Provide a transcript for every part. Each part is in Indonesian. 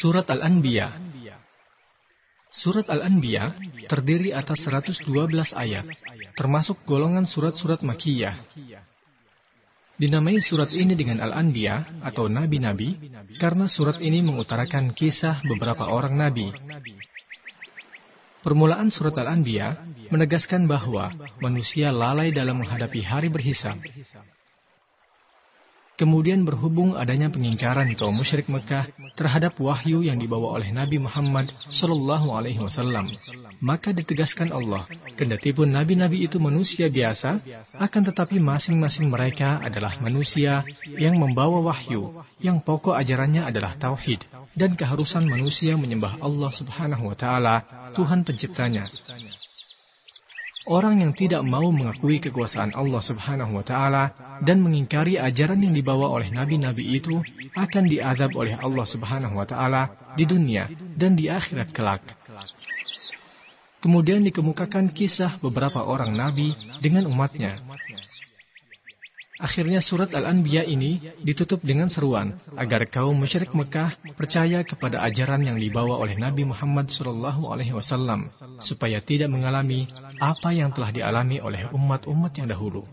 Surat Al-Anbiya Surat Al-Anbiya terdiri atas 112 ayat, termasuk golongan surat-surat makiyah. Dinamai surat ini dengan Al-Anbiya atau Nabi-Nabi karena surat ini mengutarakan kisah beberapa orang Nabi. Permulaan surat Al-Anbiya menegaskan bahwa manusia lalai dalam menghadapi hari berhisab. Kemudian berhubung adanya pengingkaran kaum musyrik Mekah terhadap wahyu yang dibawa oleh Nabi Muhammad Shallallahu Alaihi Wasallam, maka ditegaskan Allah, kendati pun nabi-nabi itu manusia biasa, akan tetapi masing-masing mereka adalah manusia yang membawa wahyu, yang pokok ajarannya adalah tauhid dan keharusan manusia menyembah Allah Subhanahu Wa Taala, Tuhan penciptanya. Orang yang tidak mau mengakui kekuasaan Allah Subhanahu wa taala dan mengingkari ajaran yang dibawa oleh nabi-nabi itu akan diadab oleh Allah Subhanahu wa taala di dunia dan di akhirat kelak. Kemudian dikemukakan kisah beberapa orang nabi dengan umatnya Akhirnya surat Al-Anbiya ini ditutup dengan seruan agar kaum musyrik Mekah percaya kepada ajaran yang dibawa oleh Nabi Muhammad Shallallahu Alaihi Wasallam supaya tidak mengalami apa yang telah dialami oleh umat-umat yang dahulu.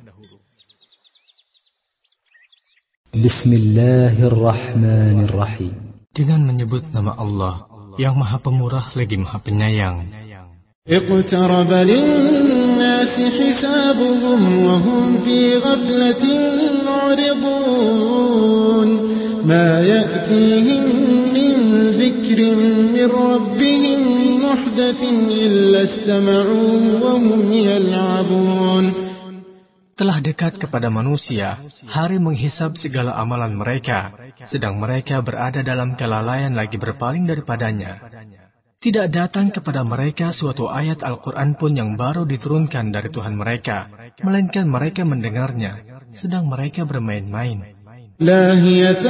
Bismillahirrahmanirrahim. Dengan menyebut nama Allah yang Maha Pemurah lagi Maha Penyayang. Iqtaraba حسابهم وهم في غفلة معرضون ما يأتيهم من ذكر من ربهم محدث إلا استمعوه وهم يلعبون Telah dekat kepada manusia hari menghisap segala amalan mereka, sedang mereka berada dalam kelalaian lagi berpaling daripadanya. Tidak datang kepada mereka suatu ayat Al-Quran pun yang baru diturunkan dari Tuhan mereka, melainkan mereka mendengarnya, sedang mereka bermain-main. لاهية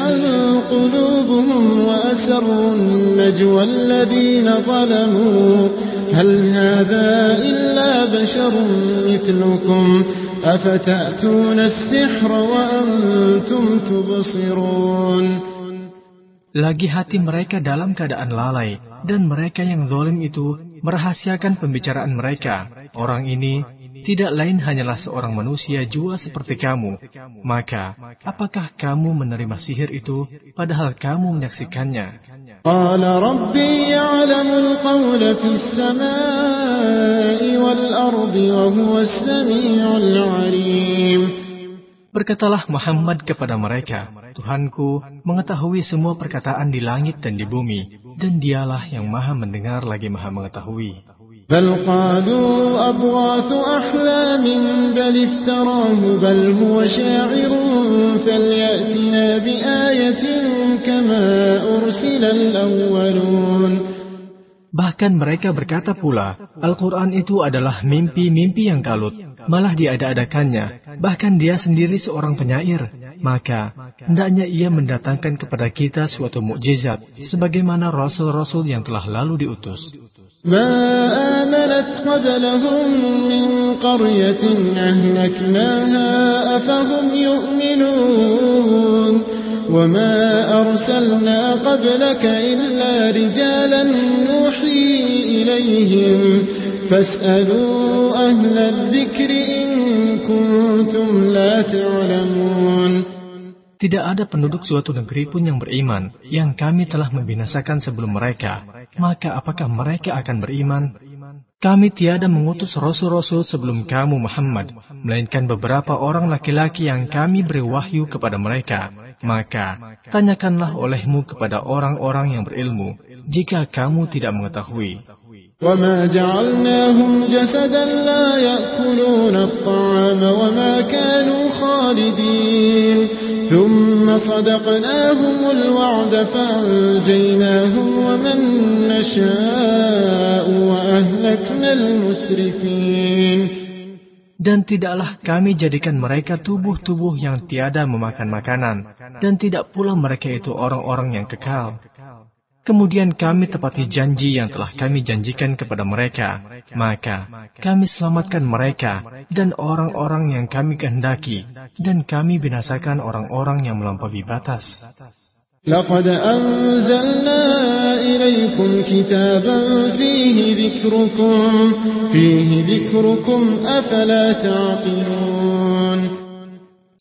قلوبهم وأسروا النجوى الذين ظلموا هل هذا إلا بشر مثلكم أفتأتون السحر وأنتم تبصرون lagi hati mereka dalam keadaan lalai, dan mereka yang zolim itu merahasiakan pembicaraan mereka. Orang ini tidak lain hanyalah seorang manusia jua seperti kamu. Maka, apakah kamu menerima sihir itu padahal kamu menyaksikannya? Qala Berkatalah Muhammad kepada mereka, Tuhanku mengetahui semua perkataan di langit dan di bumi, dan dialah yang maha mendengar lagi maha mengetahui. بل قالوا أضغاث أحلام بل افتراه بل هو شاعر فليأتنا بآية كما أرسل الأولون Bahkan mereka berkata pula, Al-Quran itu adalah mimpi-mimpi yang kalut, malah diada-adakannya, bahkan dia sendiri seorang penyair. Maka, hendaknya ia mendatangkan kepada kita suatu mukjizat, sebagaimana rasul-rasul yang telah lalu diutus. ما آمنت قبلهم من قرية أهلكناها أفهم يؤمنون وما أرسلنا قبلك إلا رجالا نوحي إليهم فاسألوا أهل الذكر إن كنتم لا تعلمون Tidak ada penduduk suatu negeri pun yang beriman, yang kami telah membinasakan sebelum mereka. Maka apakah mereka akan beriman? Kami tiada mengutus rasul-rasul sebelum kamu Muhammad, melainkan beberapa orang laki-laki yang kami beri wahyu kepada mereka. Maka, tanyakanlah olehmu kepada orang-orang yang berilmu, jika kamu tidak mengetahui. وما جعلناهم جسدا لا يأكلون الطعام وما كانوا خالدين ثم صدقناهم الوعد فأنجيناهم ومن نشاء وأهلكنا المسرفين Dan tidaklah kami jadikan mereka tubuh-tubuh yang tiada memakan makanan, dan tidak pula mereka itu orang-orang yang kekal. Kemudian kami tepati janji yang telah kami janjikan kepada mereka. Maka kami selamatkan mereka dan orang-orang yang kami kehendaki. Dan kami binasakan orang-orang yang melampaui batas. لقد أنزلنا إليكم كتابا فيه ذكركم فيه ذكركم أفلا تعقلون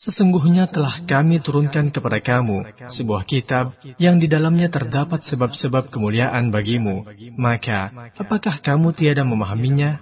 Sesungguhnya telah kami turunkan kepada kamu sebuah kitab yang di dalamnya terdapat sebab-sebab kemuliaan bagimu. Maka, apakah kamu tiada memahaminya?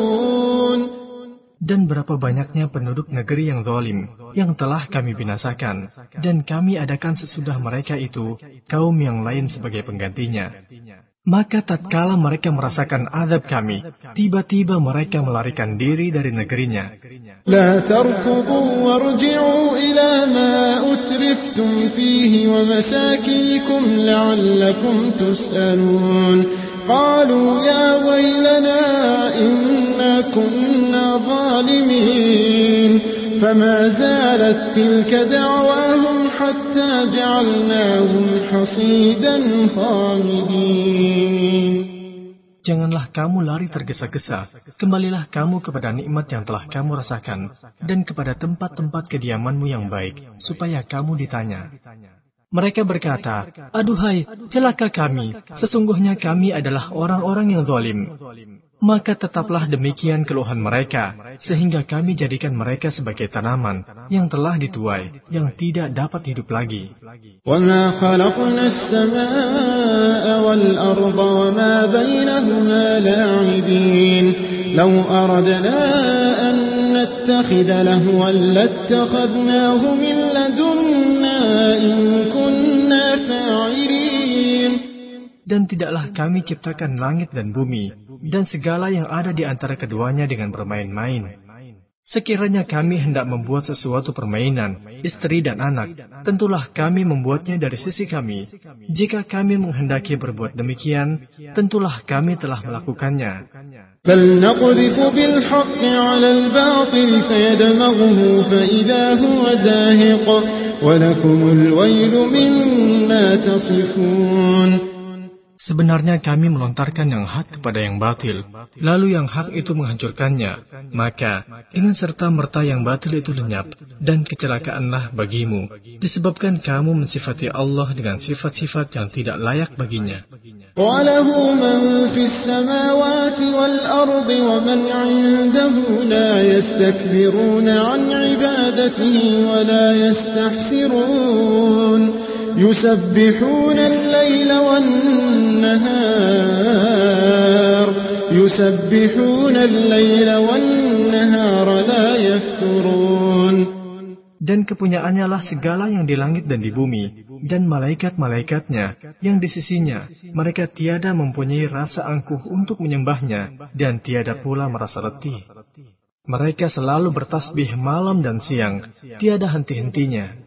dan berapa banyaknya penduduk negeri yang zalim yang telah kami binasakan dan kami adakan sesudah mereka itu kaum yang lain sebagai penggantinya. Maka tatkala mereka merasakan azab kami, tiba-tiba mereka melarikan diri dari negerinya. La warji'u ila ma utriftum fihi wa masakikum la'allakum. قالوا يا ويلنا إنا كنا ظالمين فما زالت تلك دعواهم حتى جعلناهم حصيدا خامدين Janganlah kamu lari tergesa-gesa, kembalilah kamu kepada nikmat yang telah kamu rasakan, dan kepada tempat-tempat kediamanmu yang baik, supaya kamu ditanya. Mereka berkata, Aduhai, celaka kami, sesungguhnya kami adalah orang-orang yang zalim. Maka tetaplah demikian keluhan mereka, sehingga kami jadikan mereka sebagai tanaman yang telah dituai, yang tidak dapat hidup lagi. وما خلقنا السماء والأرض وما بينهما لاعبين لو أردنا أن نتخذ لهوا لاتخذناه من لدنا إن Dan tidaklah kami ciptakan langit dan bumi, dan segala yang ada di antara keduanya dengan bermain-main. Sekiranya kami hendak membuat sesuatu permainan, istri dan anak, tentulah kami membuatnya dari sisi kami. Jika kami menghendaki berbuat demikian, tentulah kami telah melakukannya. بل نقذف بالحق على الباطل فيدمغه فإذا هو زاهق ولكم الويل مما تصفون Sebenarnya kami melontarkan yang hak kepada yang batil, lalu yang hak itu menghancurkannya. Maka, dengan serta merta yang batil itu lenyap, dan kecelakaanlah bagimu, disebabkan kamu mensifati Allah dengan sifat-sifat yang tidak layak baginya. وله من في السماوات والأرض ومن عنده لا يستكبرون عن عبادته ولا يستحسرون يسبحون الليل والنهار يسبحون الليل والنهار لا يفترون Dan kepunyaannya lah segala yang di langit dan di bumi, dan malaikat-malaikatnya yang di sisinya. Mereka tiada mempunyai rasa angkuh untuk menyembahnya, dan tiada pula merasa letih. Mereka selalu bertasbih malam dan siang, tiada henti-hentinya.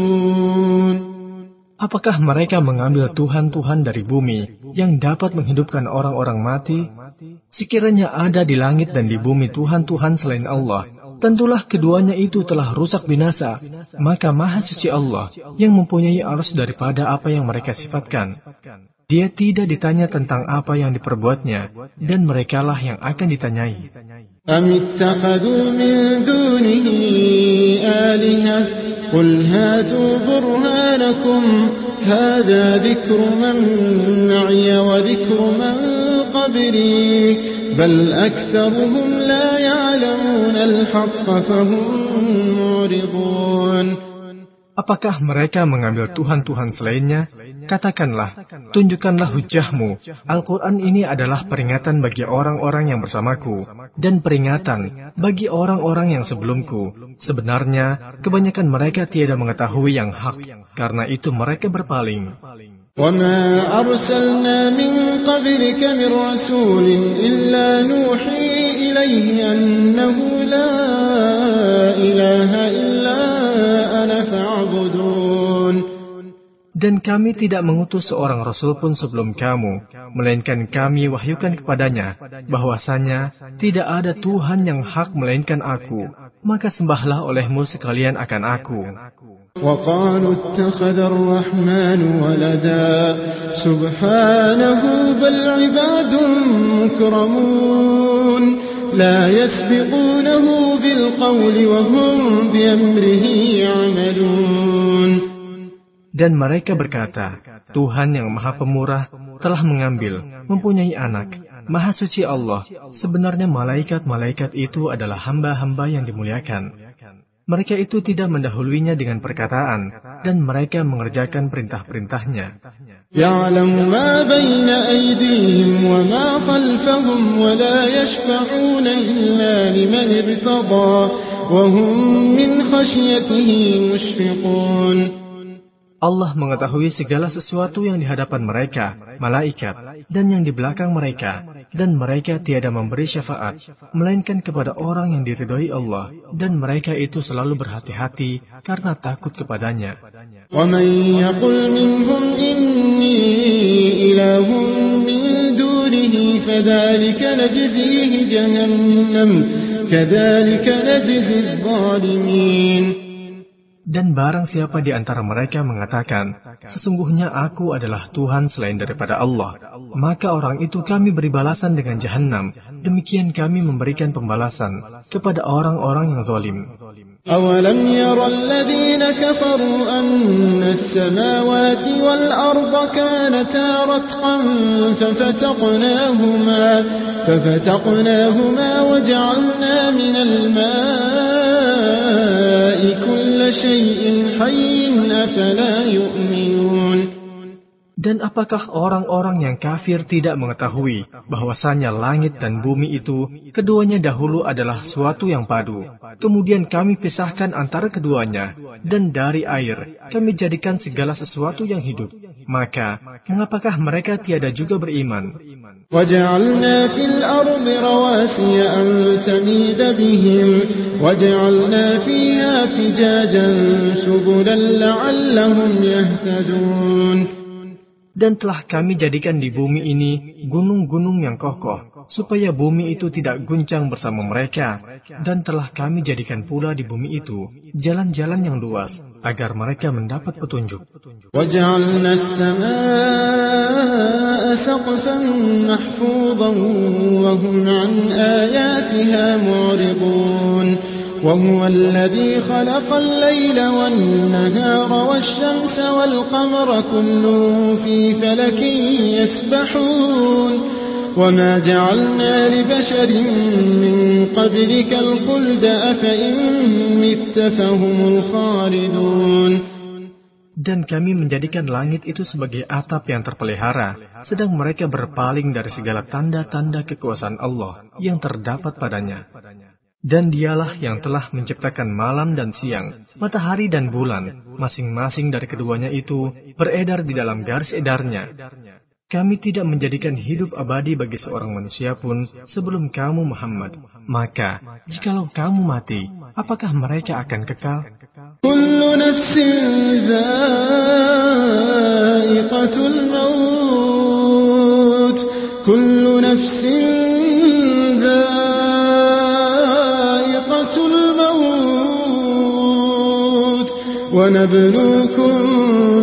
Apakah mereka mengambil Tuhan-Tuhan dari bumi yang dapat menghidupkan orang-orang mati? Sekiranya ada di langit dan di bumi Tuhan-Tuhan selain Allah, tentulah keduanya itu telah rusak binasa. Maka Maha Suci Allah yang mempunyai arus daripada apa yang mereka sifatkan. Dia tidak ditanya tentang apa yang diperbuatnya, dan merekalah yang akan ditanyai. أم اتخذوا من دونه آلهة قل هاتوا برهانكم هذا ذكر من معي وذكر من قبلي بل أكثرهم لا يعلمون الحق فهم معرضون Apakah mereka mengambil Tuhan-Tuhan selainnya? katakanlah, tunjukkanlah hujahmu. Al-Quran ini adalah peringatan bagi orang-orang yang bersamaku, dan peringatan bagi orang-orang yang sebelumku. Sebenarnya, kebanyakan mereka tiada mengetahui yang hak, karena itu mereka berpaling. وما أرسلنا من قبلك من رسول إلا نوحي إليه أنه لا إله إلا أنا فاعبدون Dan kami tidak mengutus seorang rasul pun sebelum kamu, melainkan kami wahyukan kepadanya bahwasanya tidak ada Tuhan yang hak melainkan aku, maka sembahlah olehmu sekalian akan aku. وقالوا اتخذ الرحمن ولدا سبحانه بل عباد مكرمون لا يسبقونه بالقول وهم بأمره يعملون Dan mereka berkata, Tuhan yang maha pemurah telah mengambil, mempunyai anak. Maha suci Allah, sebenarnya malaikat-malaikat itu adalah hamba-hamba yang dimuliakan. Mereka itu tidak mendahuluinya dengan perkataan, dan mereka mengerjakan perintah-perintahnya. يعلم ما بين أيديهم وما خلفهم ولا يشفعون إلا لمن ارتضى وهم من خشيته مشفقون Allah mengetahui segala sesuatu yang di hadapan mereka, malaikat, dan yang di belakang mereka, dan mereka tiada memberi syafaat, melainkan kepada orang yang diridhoi Allah, dan mereka itu selalu berhati-hati karena takut kepadanya. Dan barang siapa di antara mereka mengatakan, sesungguhnya aku adalah Tuhan selain daripada Allah, maka orang itu kami beri balasan dengan jahanam. Demikian kami memberikan pembalasan kepada orang-orang yang zalim. أولم ير الذين كفروا أن السماوات والأرض كانتا رتقا ففتقناهما ففتقناهما وجعلنا من الماء كل شيء حي أفلا يؤمنون Dan apakah orang-orang yang kafir tidak mengetahui bahwasanya langit dan bumi itu keduanya dahulu adalah suatu yang padu. Kemudian kami pisahkan antara keduanya dan dari air kami jadikan segala sesuatu yang hidup. Maka mengapakah mereka tiada juga beriman? وجعلنا في الأرض رواسي أن تميد بهم وجعلنا فيها فجاجا سبلا لعلهم يهتدون Dan telah kami jadikan di bumi ini gunung-gunung yang kokoh, supaya bumi itu tidak guncang bersama mereka. Dan telah kami jadikan pula di bumi itu jalan-jalan yang luas, agar mereka mendapat petunjuk. وجعلنا السماء سقفا محفوظا وهم عن آياتها معرضون وهو الذي خلق الليل والنهار والشمس والقمر كل في فلك يسبحون وما جعلنا لبشر من قبلك الخلد أفإن مت فهم الخالدون Dan kami menjadikan langit itu sebagai atap yang terpelihara, sedang mereka berpaling dari segala tanda-tanda kekuasaan Allah yang terdapat padanya. Dan dialah yang telah menciptakan malam dan siang, matahari dan bulan, masing-masing dari keduanya itu beredar di dalam garis edarnya. Kami tidak menjadikan hidup abadi bagi seorang manusia pun sebelum kamu Muhammad. Maka, jikalau kamu mati, apakah mereka akan kekal? كل نفس ذائقة الموت كل نفس ذائقة الموت ونبلوكم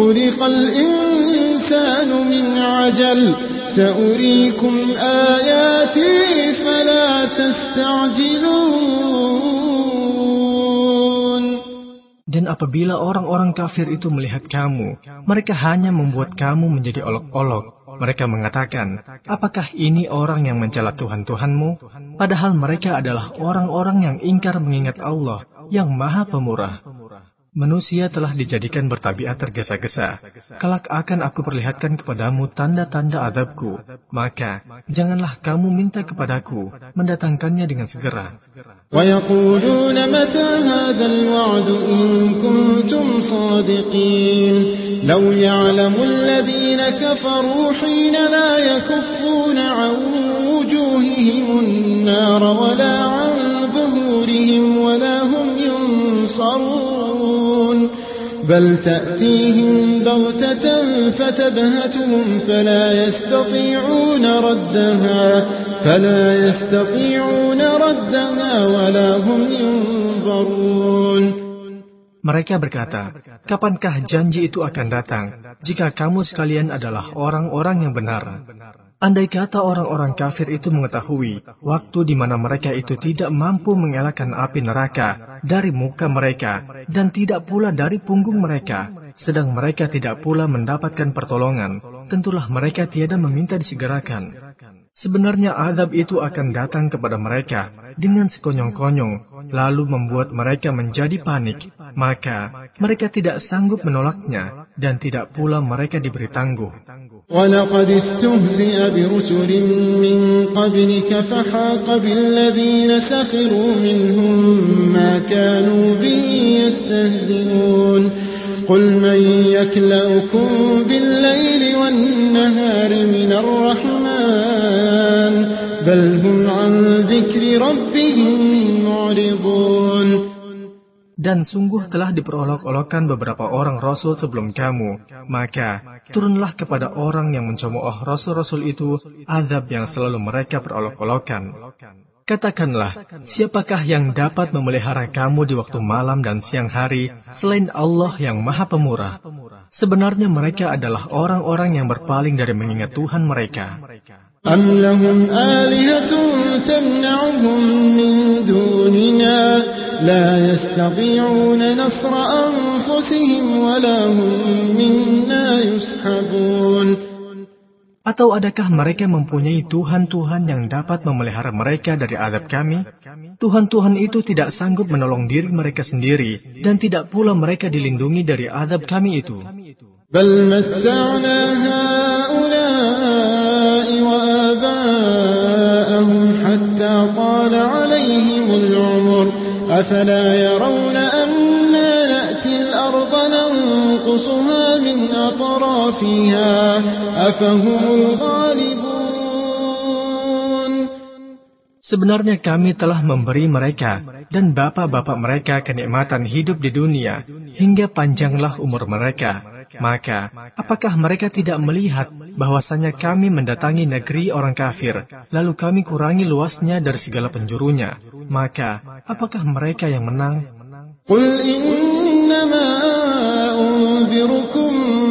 خُلِقَ الْإِنسَانُ مِنْ عَجَلٍ سَأُرِيكُمْ آيَاتِي فَلَا تَسْتَعْجِلُونَ Dan apabila orang-orang kafir itu melihat kamu, mereka hanya membuat kamu menjadi olok-olok. Mereka mengatakan, apakah ini orang yang mencela Tuhan-Tuhanmu? Padahal mereka adalah orang-orang yang ingkar mengingat Allah yang maha pemurah. Manusia telah dijadikan bertabiat tergesa-gesa. Kelak akan aku perlihatkan kepadamu tanda-tanda azabku. Maka, janganlah kamu minta kepadaku, mendatangkannya dengan segera. ويقولون متى هذا الوعد إن كنتم صادقين لو يعلم الذين كفروا حين لا يكفون عن وجوههم النار ولا عن ظهورهم ولا هم ينصرون بل تأتيهم بغتة فتبهتهم فلا يستطيعون ردها فلا يستطيعون ردها ولا هم ينظرون Mereka berkata, kapankah janji itu akan datang jika kamu sekalian adalah orang-orang yang benar? Andai kata orang-orang kafir itu mengetahui waktu di mana mereka itu tidak mampu mengelakkan api neraka dari muka mereka dan tidak pula dari punggung mereka, sedang mereka tidak pula mendapatkan pertolongan, tentulah mereka tiada meminta disegerakan. Sebenarnya azab itu akan datang kepada mereka dengan sekonyong-konyong, lalu membuat mereka menjadi panik. Maka mereka tidak sanggup menolaknya dan tidak pula mereka diberi tangguh. ولقد استهزئ برسل من قبلك فحاق بالذين سخروا منهم ما كانوا به يستهزئون قل من يكلأكم بالليل والنهار من الرحمن بل هم عن ذكر ربهم معرضون Dan sungguh telah diperolok-olokkan beberapa orang rasul sebelum kamu. Maka turunlah kepada orang yang mencemooh rasul-rasul itu azab yang selalu mereka perolok-olokkan. Katakanlah, siapakah yang dapat memelihara kamu di waktu malam dan siang hari selain Allah yang Maha Pemurah? Sebenarnya mereka adalah orang-orang yang berpaling dari mengingat Tuhan mereka. أم لهم آلهة تمنعهم من دوننا لا يستطيعون نصر أنفسهم ولا هم منا يسحبون Atau adakah mereka mempunyai Tuhan-Tuhan yang dapat memelihara mereka dari azab kami? Tuhan-Tuhan itu tidak sanggup menolong diri mereka sendiri, dan tidak pula mereka dilindungi dari azab kami itu. بل متعنا هؤلاء وآباءهم حتى طال عليهم العمر أفلا يرون أنا نأتي الأرض ننقصها من أطرافها أفهم الغالبون Sebenarnya kami telah memberi mereka dan bapak-bapak mereka kenikmatan hidup di dunia hingga panjanglah umur mereka. Maka, apakah mereka tidak melihat bahwasanya kami mendatangi negeri orang kafir, lalu kami kurangi luasnya dari segala penjurunya? Maka, apakah mereka yang menang? قل إنما أنذركم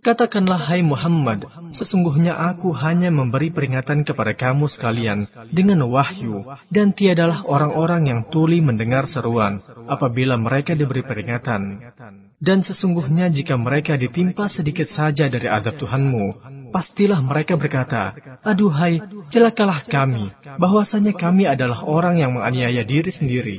Katakanlah hai Muhammad, sesungguhnya aku hanya memberi peringatan kepada kamu sekalian dengan wahyu, dan tiadalah orang-orang yang tuli mendengar seruan apabila mereka diberi peringatan. Dan sesungguhnya jika mereka ditimpa sedikit saja dari adab Tuhanmu, pastilah mereka berkata, Aduhai, celakalah kami, bahwasanya kami adalah orang yang menganiaya diri sendiri.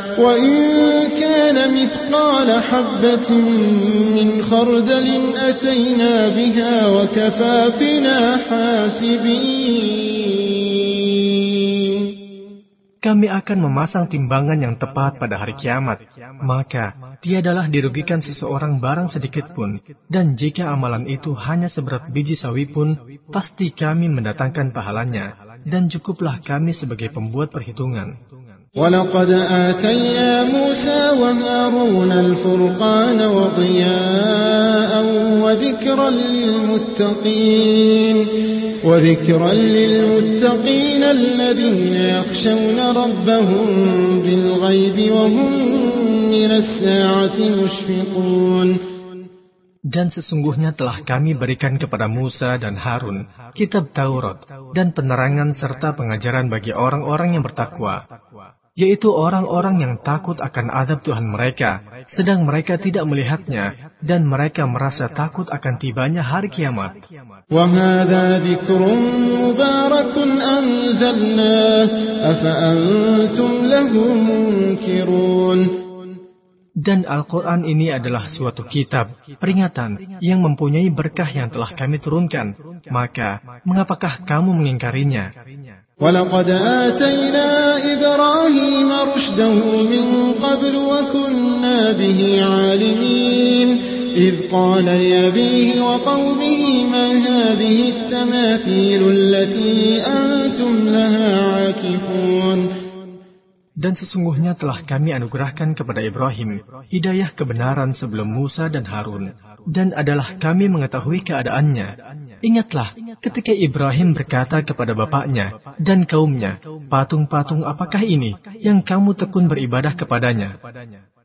وإن كان مثقال حبة من خردل أتينا بها وكفى بنا حاسبين Kami akan memasang timbangan yang tepat pada hari kiamat. Maka, tiadalah dirugikan seseorang barang sedikit pun. Dan jika amalan itu hanya seberat biji sawi pun, pasti kami mendatangkan pahalanya. Dan cukuplah kami sebagai pembuat perhitungan. ولقد آتينا موسى وهارون الفرقان وضياء وذكرا للمتقين وذكرا للمتقين الذين يخشون ربهم بالغيب وهم من الساعة مشفقون Dan sesungguhnya telah kami berikan kepada Musa dan Harun kitab Taurat dan penerangan serta pengajaran bagi orang-orang yang bertakwa, yaitu orang-orang yang takut akan adab Tuhan mereka, sedang mereka tidak melihatnya, dan mereka merasa takut akan tibanya hari kiamat. Dan Al-Quran ini adalah suatu kitab, peringatan, yang mempunyai berkah yang telah kami turunkan. Maka, mengapakah kamu mengingkarinya? ولقد آتينا إبراهيم رشده من قبل وكنا به عالمين إذ قال لأبيه وقومه ما هذه التماثيل التي أنتم لها عاكفون Dan sesungguhnya telah kami anugerahkan kepada Ibrahim hidayah kebenaran sebelum Musa dan Harun. Dan adalah kami mengetahui keadaannya. Ingatlah ketika Ibrahim berkata kepada bapaknya dan kaumnya, patung-patung apakah ini yang kamu tekun beribadah kepadanya?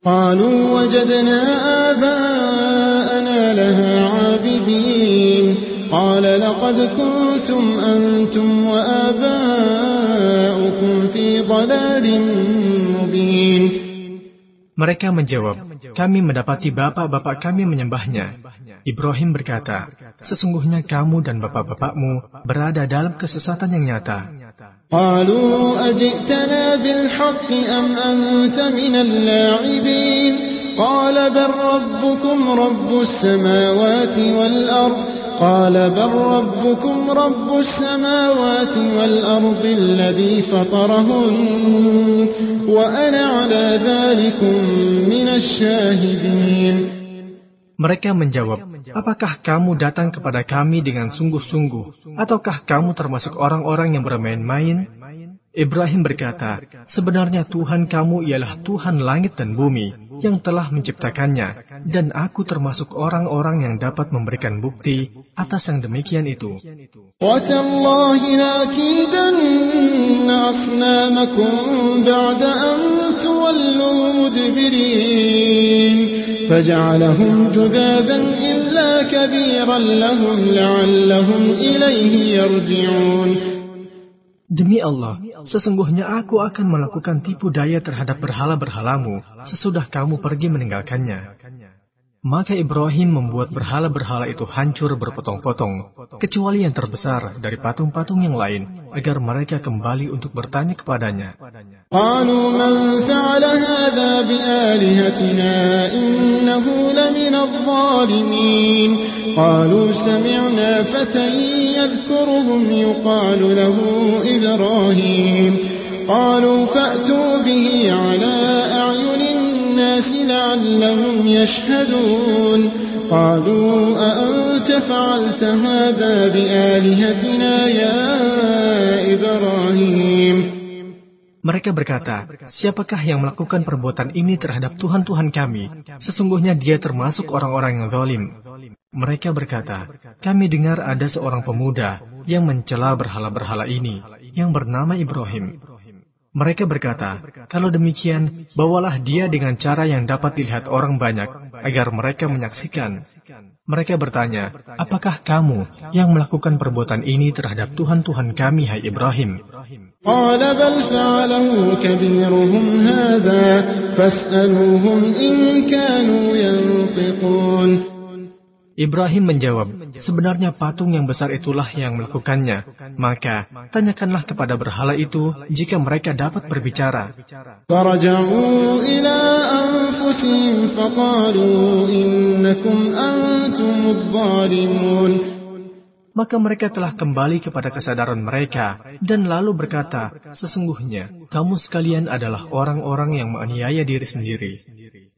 قالوا وجدنا آباءنا لها عابدين قال لقد كنتم أنتم وآباؤكم في ضلال مبين Mereka menjawab, kami mendapati bapak-bapak kami menyembahnya. Ibrahim berkata, sesungguhnya kamu dan bapak-bapakmu berada dalam kesesatan yang nyata. قالوا أجئتنا بالحق أم أنت من اللاعبين قال بل ربكم رب السماوات والأرض قال بل ربكم رب السماوات والأرض الذي فطرهن وأنا على ذلك من الشاهدين Mereka menjawab, apakah kamu datang kepada kami dengan sungguh-sungguh, ataukah kamu termasuk orang-orang yang bermain-main? Ibrahim berkata, sebenarnya Tuhan kamu ialah Tuhan langit dan bumi yang telah menciptakannya, dan aku termasuk orang-orang yang dapat memberikan bukti atas yang demikian itu. Demi Allah, sesungguhnya aku akan melakukan tipu daya terhadap berhala-berhalamu sesudah kamu pergi meninggalkannya. Maka Ibrahim membuat berhala-berhala itu hancur berpotong-potong, kecuali yang terbesar dari patung-patung yang lain, agar mereka kembali untuk bertanya kepadanya. قالوا من فعل هذا بآلهتنا إنه لمن الظالمين قالوا سمعنا فتى يذكرهم يقال له إبراهيم قالوا فأتوا به على أعين الناس لعلهم يشهدون قالوا أأنت فعلت هذا بآلهتنا يا إبراهيم Mereka berkata, siapakah yang melakukan perbuatan ini terhadap Tuhan-Tuhan kami? Sesungguhnya dia termasuk orang-orang yang zalim. Mereka berkata, kami dengar ada seorang pemuda yang mencela berhala-berhala ini, yang bernama Ibrahim. Mereka berkata, kalau demikian, bawalah dia dengan cara yang dapat dilihat orang banyak, agar mereka menyaksikan. Mereka bertanya, apakah kamu yang melakukan perbuatan ini terhadap Tuhan-Tuhan kami, hai Ibrahim? Ibrahim menjawab, sebenarnya patung yang besar itulah yang melakukannya. Maka, tanyakanlah kepada berhala itu jika mereka dapat berbicara. Maka mereka telah kembali kepada kesadaran mereka dan lalu berkata, sesungguhnya kamu sekalian adalah orang-orang yang menganiaya diri sendiri.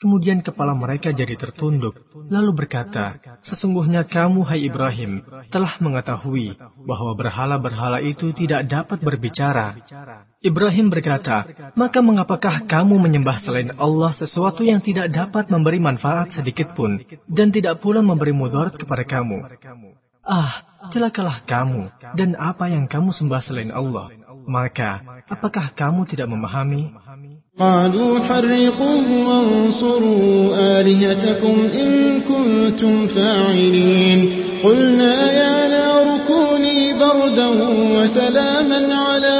Kemudian kepala mereka jadi tertunduk, lalu berkata, Sesungguhnya kamu, hai Ibrahim, telah mengetahui bahwa berhala-berhala itu tidak dapat berbicara. Ibrahim berkata, Maka mengapakah kamu menyembah selain Allah sesuatu yang tidak dapat memberi manfaat sedikit pun, dan tidak pula memberi mudarat kepada kamu? Ah, celakalah kamu, dan apa yang kamu sembah selain Allah. Maka, apakah kamu tidak memahami? قالوا حرقوه وانصروا آلهتكم إن كنتم فاعلين قلنا يا نار كوني بردا وسلاما على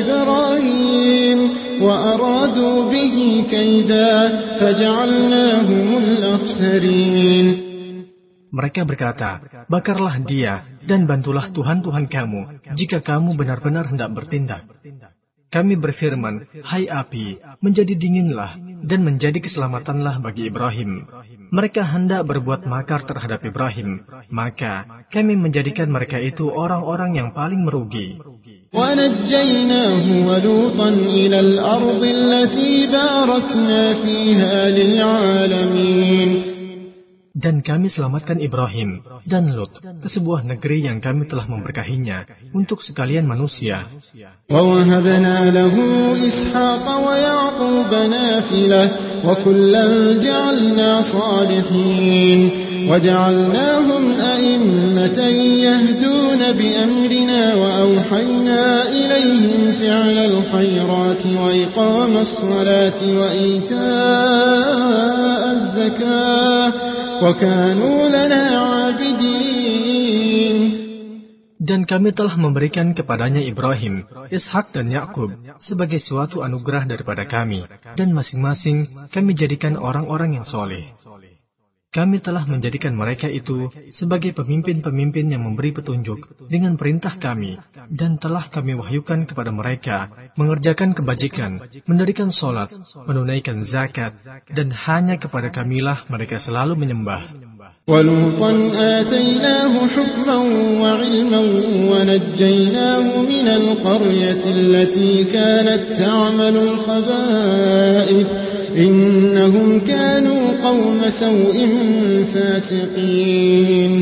إبراهيم وأرادوا به كيدا فجعلناهم الأخسرين Mereka berkata, bakarlah dia dan bantulah Tuhan-Tuhan kamu jika kamu benar-benar hendak bertindak. Kami berfirman, Hai api, menjadi dinginlah dan menjadi keselamatanlah bagi Ibrahim. Mereka hendak berbuat makar terhadap Ibrahim, maka kami menjadikan mereka itu orang-orang yang paling merugi. ونجيناه ولوطا إلى الأرض التي باركنا فيها للعالمين Dan kami selamatkan Ibrahim dan Lot ke sebuah negeri yang kami telah memberkahinya untuk sekalian manusia. ووهبنا له إسحاق ويعقوب نافلة وكلا جعلنا صالحين وجعلناهم أئمة يهدون بأمرنا وأوحينا إليهم فعل الخيرات وإقام الصلاة وإيتاء الزكاة وكانوا لنا عابدين Dan kami telah memberikan kepadanya Ibrahim, Ishak dan Yakub sebagai suatu anugerah daripada kami, dan masing-masing kami jadikan orang-orang yang soleh. Kami telah menjadikan mereka itu sebagai pemimpin-pemimpin yang memberi petunjuk dengan perintah kami, dan telah kami wahyukan kepada mereka mengerjakan kebajikan, mendirikan solat, menunaikan zakat, dan hanya kepada kamilah mereka selalu menyembah. ولوطا آتيناه حكما وعلما ونجيناه من القرية التي كانت تعمل الخبائث إنهم كانوا قوم سوء فاسقين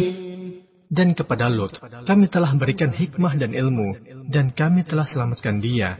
Dan kepada Lot, kami telah berikan hikmah dan ilmu, dan kami telah selamatkan dia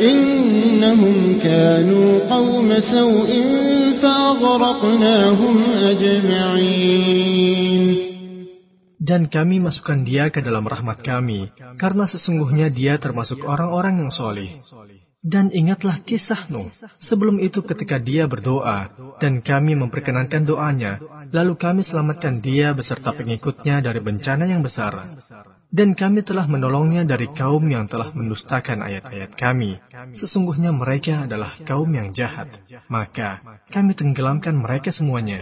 إنهم كانوا قوم سوء فأغرقناهم أجمعين Dan kami masukkan dia ke dalam rahmat kami, karena sesungguhnya dia termasuk orang-orang yang soleh. Dan ingatlah kisah Nuh, sebelum itu ketika dia berdoa, dan kami memperkenankan doanya, lalu kami selamatkan dia beserta pengikutnya dari bencana yang besar. Dan kami telah menolongnya dari kaum yang telah mendustakan ayat-ayat kami. Sesungguhnya mereka adalah kaum yang jahat. Maka kami tenggelamkan mereka semuanya.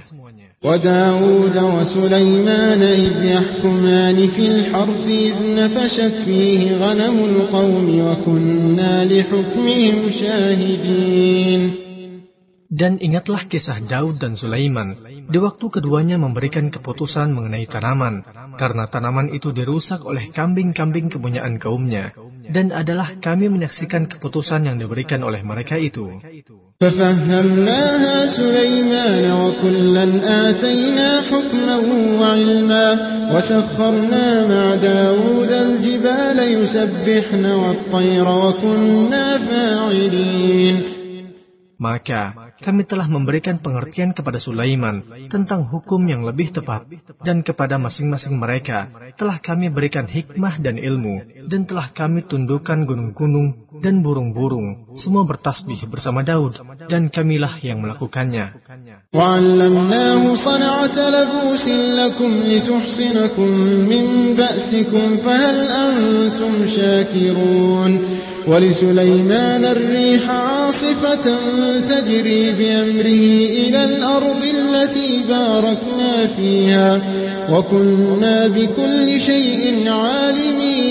وداود وسليمان إذ يحكمان في الحرث إذ نفشت فيه غنم القوم وكنا لحكمهم شاهدين Dan ingatlah kisah Daud dan Sulaiman di waktu keduanya memberikan keputusan mengenai tanaman, karena tanaman itu dirusak oleh kambing-kambing kepunyaan kaumnya, dan adalah kami menyaksikan keputusan yang diberikan oleh mereka itu. ففهمناها سليمان وكلا آتينا حكما وعلما وسخرنا مع داود الجبال يسبحن والطير وكنا فاعلين Maka kami telah memberikan pengertian kepada Sulaiman tentang hukum yang lebih tepat, dan kepada masing-masing mereka. Telah kami berikan hikmah dan ilmu, dan telah kami tundukkan gunung-gunung dan burung-burung, semua bertasbih bersama Daud, dan kamilah yang melakukannya. وعلمناه صنعة لبوس لكم لتحصنكم من بأسكم فهل أنتم شاكرون ولسليمان الريح عاصفة تجري بأمره إلى الأرض التي باركنا فيها وكنا بكل شيء عالمين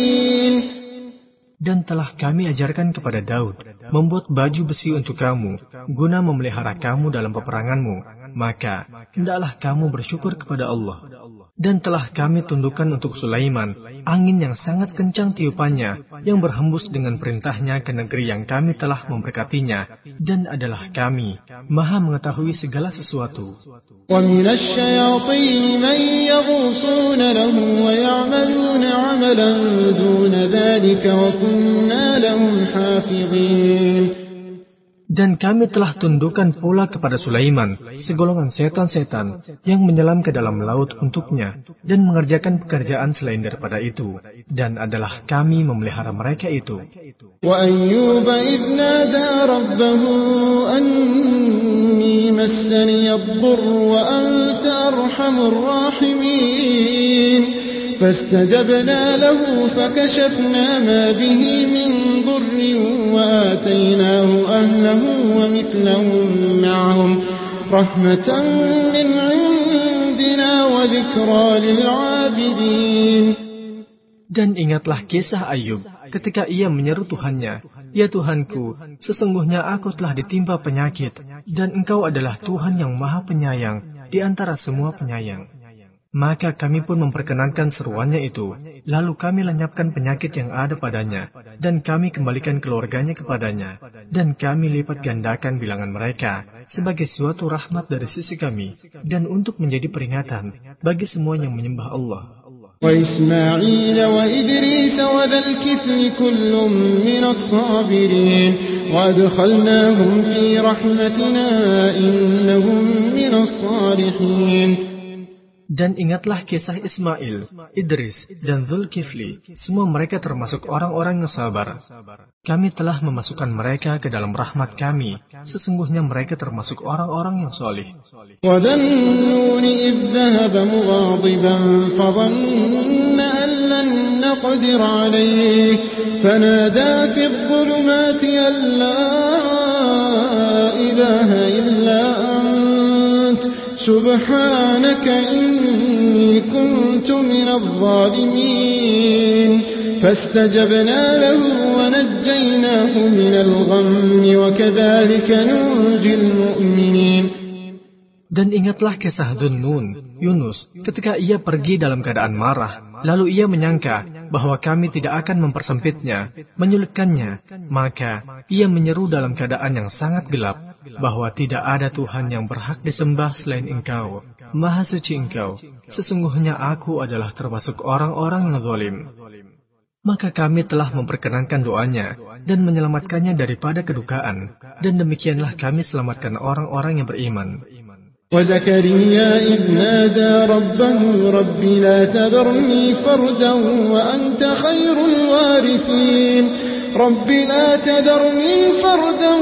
Dan telah kami ajarkan kepada Daud membuat baju besi untuk kamu, guna memelihara kamu dalam peperanganmu. Maka, hendaklah kamu bersyukur kepada Allah. Dan telah kami tundukkan untuk Sulaiman angin yang sangat kencang tiupannya yang berhembus dengan perintahnya ke negeri yang kami telah memberkatinya dan adalah kami maha mengetahui segala sesuatu. ومن الشياطين من يغوصون له ويعملون عملا دون ذلك وكنا لهم حافظين Dan kami telah tundukkan pula kepada Sulaiman segolongan setan-setan yang menyelam ke dalam laut untuknya dan mengerjakan pekerjaan selain daripada itu. Dan adalah kami memelihara mereka itu. وأيوب إذ نادى ربه أني مسني الضر وأنت أرحم الراحمين فاستجبنا له فكشفنا ما به من ضر وآتيناه أهله ومثلهم معهم رحمة من عندنا وذكرى للعابدين Dan ingatlah kisah Ayub ketika ia menyeru Tuhannya, Ya Tuhanku, sesungguhnya aku telah ditimpa penyakit, dan Engkau adalah Tuhan yang maha penyayang di antara semua penyayang. Maka kami pun memperkenankan seruannya itu, lalu kami lenyapkan penyakit yang ada padanya, dan kami kembalikan keluarganya kepadanya, dan kami lipat gandakan bilangan mereka sebagai suatu rahmat dari sisi kami, dan untuk menjadi peringatan bagi semua yang menyembah Allah. وإسماعيل وإدريس وذا الكفل كل من الصابرين وأدخلناهم في رحمتنا إنهم من الصالحين Dan ingatlah kisah Ismail, Idris, dan Zulkifli. Semua mereka termasuk orang-orang yang sabar. Kami telah memasukkan mereka ke dalam rahmat kami. Sesungguhnya mereka termasuk orang-orang yang solih. وذا النون إذ ذهب مغاضبا فظن أن لن نقدر عليه فنادى في الظلمات أن لا إله إلا أنت سبحانك إني كنت من الظالمين فاستجبنا له ونجيناه من الغم وكذلك ننجي المؤمنين Dan ingatlah kisah Dhunnun, Yunus, ketika ia pergi dalam keadaan marah, lalu ia menyangka bahwa kami tidak akan mempersempitnya, menyulitkannya, maka ia menyeru dalam keadaan yang sangat gelap, bahwa tidak ada Tuhan yang berhak disembah selain engkau. Maha suci engkau, sesungguhnya aku adalah termasuk orang-orang yang zalim. Maka kami telah memperkenankan doanya dan menyelamatkannya daripada kedukaan. Dan demikianlah kami selamatkan orang-orang yang beriman. وزكريا إذ نادى ربه رب لا تذرني فردا وأنت خير الوارثين رب لا تذرني فردا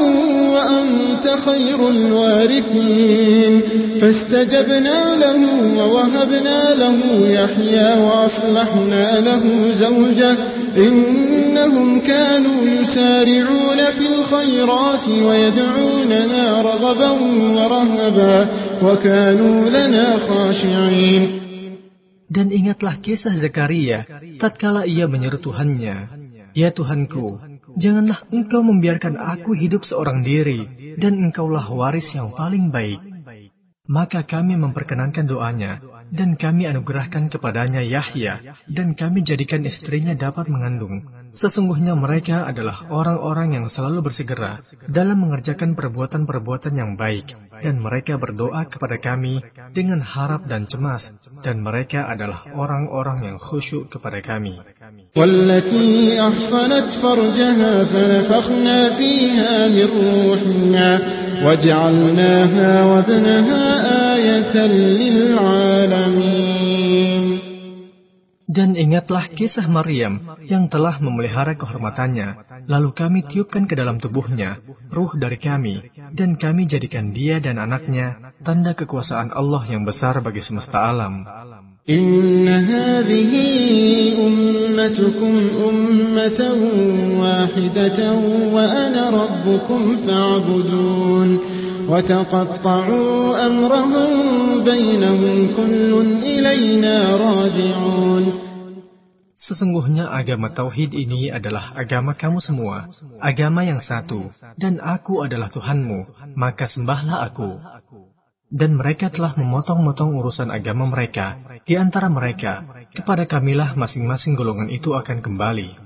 وأنت خير الوارثين فاستجبنا له ووهبنا له يحيى وأصلحنا له زوجه إنهم كانوا يسارعون في الخيرات ويدعوننا رغبا ورهبا وكانوا لنا خاشعين Dan ingatlah kisah Zakaria tatkala ia menyeru Tuhannya, "Ya Tuhanku, janganlah Engkau membiarkan aku hidup seorang diri, Dan Engkaulah waris yang paling baik." Maka kami memperkenankan doanya, dan kami anugerahkan kepadanya Yahya, dan kami jadikan istrinya dapat mengandung. Sesungguhnya mereka adalah orang-orang yang selalu bersegera dalam mengerjakan perbuatan-perbuatan yang baik, dan mereka berdoa kepada kami dengan harap dan cemas, dan mereka adalah orang-orang yang khusyuk kepada kami. والتي أحصنت فرجها فنفخنا فيها من روحنا وجعلناها وابنها آية للعالمين Dan ingatlah kisah Maryam yang telah memelihara kehormatannya. Lalu kami tiupkan ke dalam tubuhnya ruh dari kami, dan kami jadikan dia dan anaknya tanda kekuasaan Allah yang besar bagi semesta alam. إن هذه أمتكم أمة واحدة وأنا ربكم فاعبدون وتقطعوا أمرهم بينهم كل إلينا راجعون Sesungguhnya agama Tauhid ini adalah agama kamu semua, agama yang satu, dan aku adalah Tuhanmu, maka sembahlah aku. Dan mereka telah memotong-motong urusan agama mereka, di antara mereka, kepada kamilah masing-masing golongan itu akan kembali.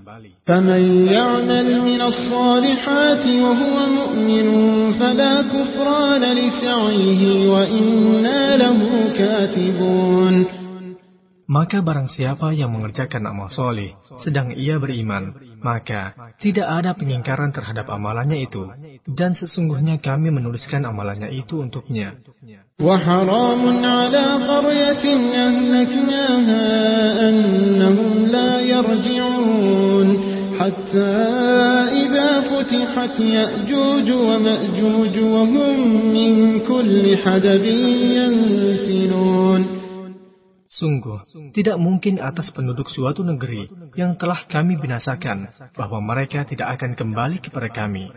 فمن يعمل من الصالحات وهو مؤمن فلا كفران لسعيه وإنا له كاتبون Maka barang siapa yang mengerjakan amal soleh, sedang ia beriman, maka tidak ada pengingkaran terhadap amalannya itu. Dan sesungguhnya kami menuliskan amalannya itu untuknya. وحرام حتى إذا فتحت يأجوج ومأجوج وهم من كل حدب ينسلون Sungguh, tidak mungkin atas penduduk suatu negeri yang telah kami binasakan bahwa mereka tidak akan kembali kepada kami.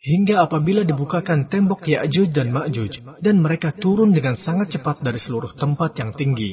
Hingga apabila dibukakan tembok Ya'juj dan Ma'juj, dan mereka turun dengan sangat cepat dari seluruh tempat yang tinggi.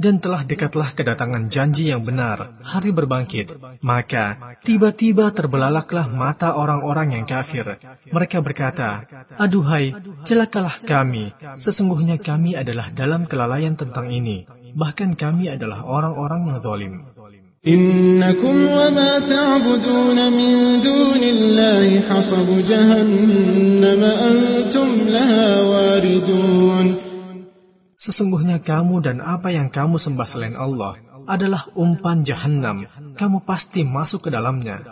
Dan telah dekatlah kedatangan janji yang benar, hari berbangkit. Maka, tiba-tiba terbelalaklah mata orang-orang yang kafir. Mereka berkata, Aduhai, celakalah kami. Sesungguhnya kami adalah dalam kelalaian tentang ini. Bahkan kami adalah orang-orang yang zalim. إنكم وما تعبدون من دون الله حصب جهنم أنتم لها واردون Sesungguhnya kamu dan apa yang kamu sembah selain Allah adalah umpan jahanam. Kamu pasti masuk ke dalamnya.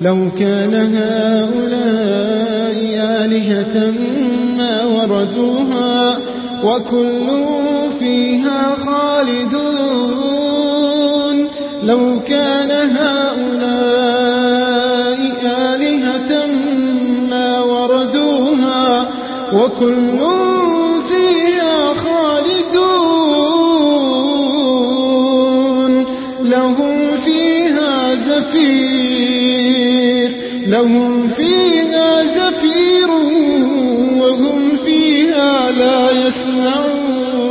لو كان هؤلاء آلهة ما وردوها وكل فيها خالدون لو كان هؤلاء آلهة ما وردوها وكل زفير لهم فيها زفير وهم فيها لا يسمعون.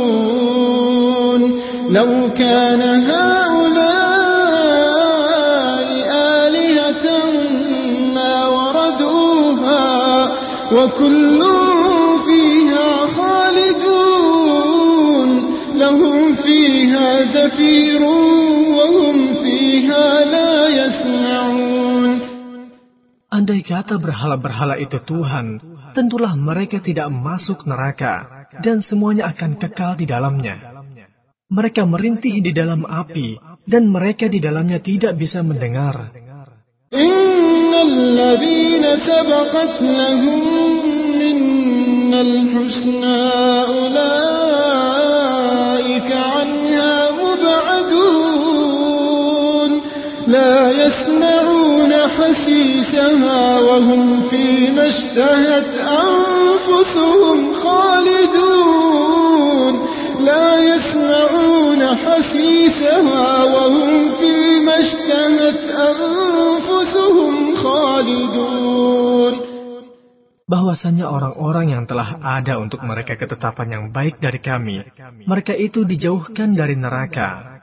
لو كان هؤلاء آلهة ما وردوها وكل Andai kata berhala-berhala itu Tuhan, tentulah mereka tidak masuk neraka, dan semuanya akan kekal di dalamnya. Mereka merintih di dalam api, dan mereka di dalamnya tidak bisa mendengar. إن حسيسها وهم فيما اشتهت أنفسهم خالدون لا يسمعون حسيسها وهم فيما اشتهت أنفسهم خالدون bahwasanya orang-orang yang telah ada untuk mereka ketetapan yang baik dari kami, mereka itu dijauhkan dari neraka.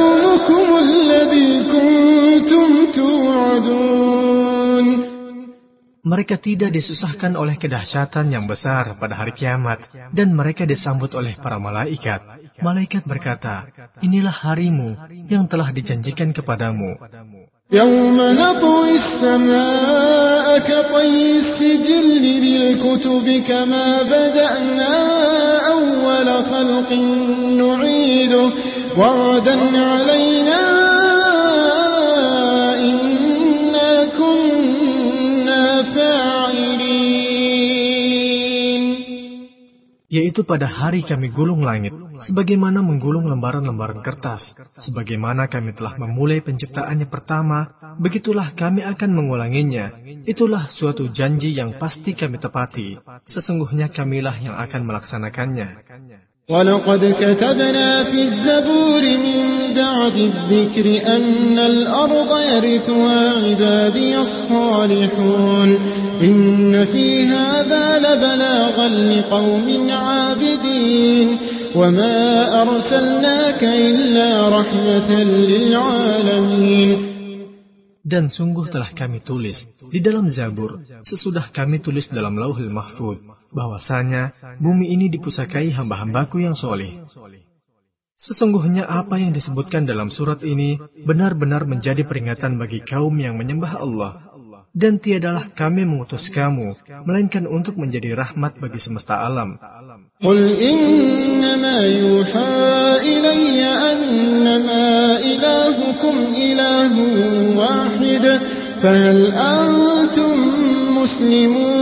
Mereka tidak disusahkan oleh kedahsyatan yang besar pada hari kiamat, dan mereka disambut oleh para malaikat. Malaikat berkata, inilah harimu yang telah dijanjikan kepadamu. يوم نطوي Yaitu pada hari kami gulung langit, sebagaimana menggulung lembaran-lembaran kertas. Sebagaimana kami telah memulai penciptaannya pertama, begitulah kami akan mengulanginya. Itulah suatu janji yang pasti kami tepati. Sesungguhnya kamilah yang akan melaksanakannya. ولقد كتبنا في الزبور من بعد الذكر أن الأرض يرثها عبادي الصالحون إن في هذا لبلاغا لقوم عابدين وما أرسلناك إلا رحمة للعالمين. Dan sungguh telah kami tulis di dalam Zabur, sesudah kami tulis dalam lauhul mahfud, bahwasanya bumi ini dipusakai hamba-hambaku yang soleh. Sesungguhnya apa yang disebutkan dalam surat ini benar-benar menjadi peringatan bagi kaum yang menyembah Allah. Dan tiadalah kami mengutus kamu, melainkan untuk menjadi rahmat bagi semesta alam. قل إنما يوحى إلي أنما إلهكم إله واحد فهل أنتم مسلمون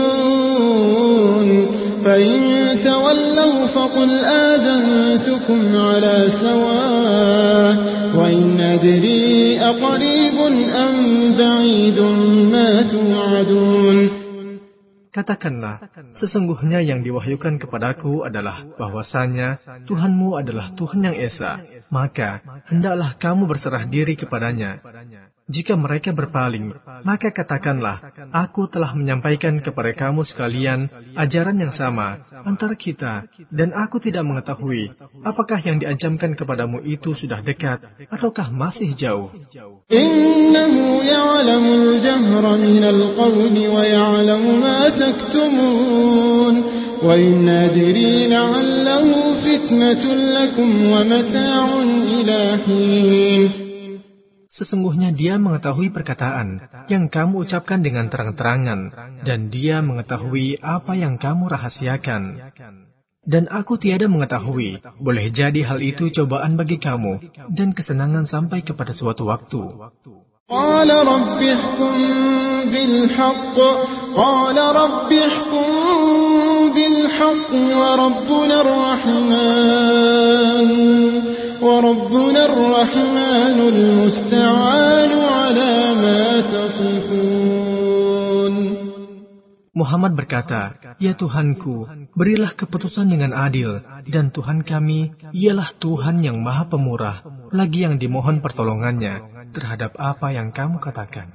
فإن تولوا فقل آذنتكم على سواء وإن أدري أقريب أم بعيد ما توعدون Katakanlah, sesungguhnya yang diwahyukan kepadaku adalah bahwasanya Tuhanmu adalah Tuhan yang Esa, maka hendaklah kamu berserah diri kepadanya. Jika mereka berpaling, maka katakanlah, aku telah menyampaikan kepada kamu sekalian ajaran yang sama antara kita, dan aku tidak mengetahui apakah yang diancamkan kepadamu itu sudah dekat ataukah masih jauh. إنه يعلم الجهر من القول ويعلم ما تكتمون وإن أدري لعله فتنة لكم ومتاع إلى حين Sesungguhnya dia mengetahui perkataan yang kamu ucapkan dengan terang-terangan, dan dia mengetahui apa yang kamu rahasiakan. Dan aku tiada mengetahui, boleh jadi hal itu cobaan bagi kamu, dan kesenangan sampai kepada suatu waktu. قال رب احكم بالحق قال رب احكم بالحق وربنا الرحمن وربنا الرحمن المستعان على ما تصفون Muhammad berkata, Ya Tuhanku, berilah keputusan dengan adil, dan Tuhan kami ialah Tuhan yang maha pemurah, lagi yang dimohon pertolongannya terhadap apa yang kamu katakan.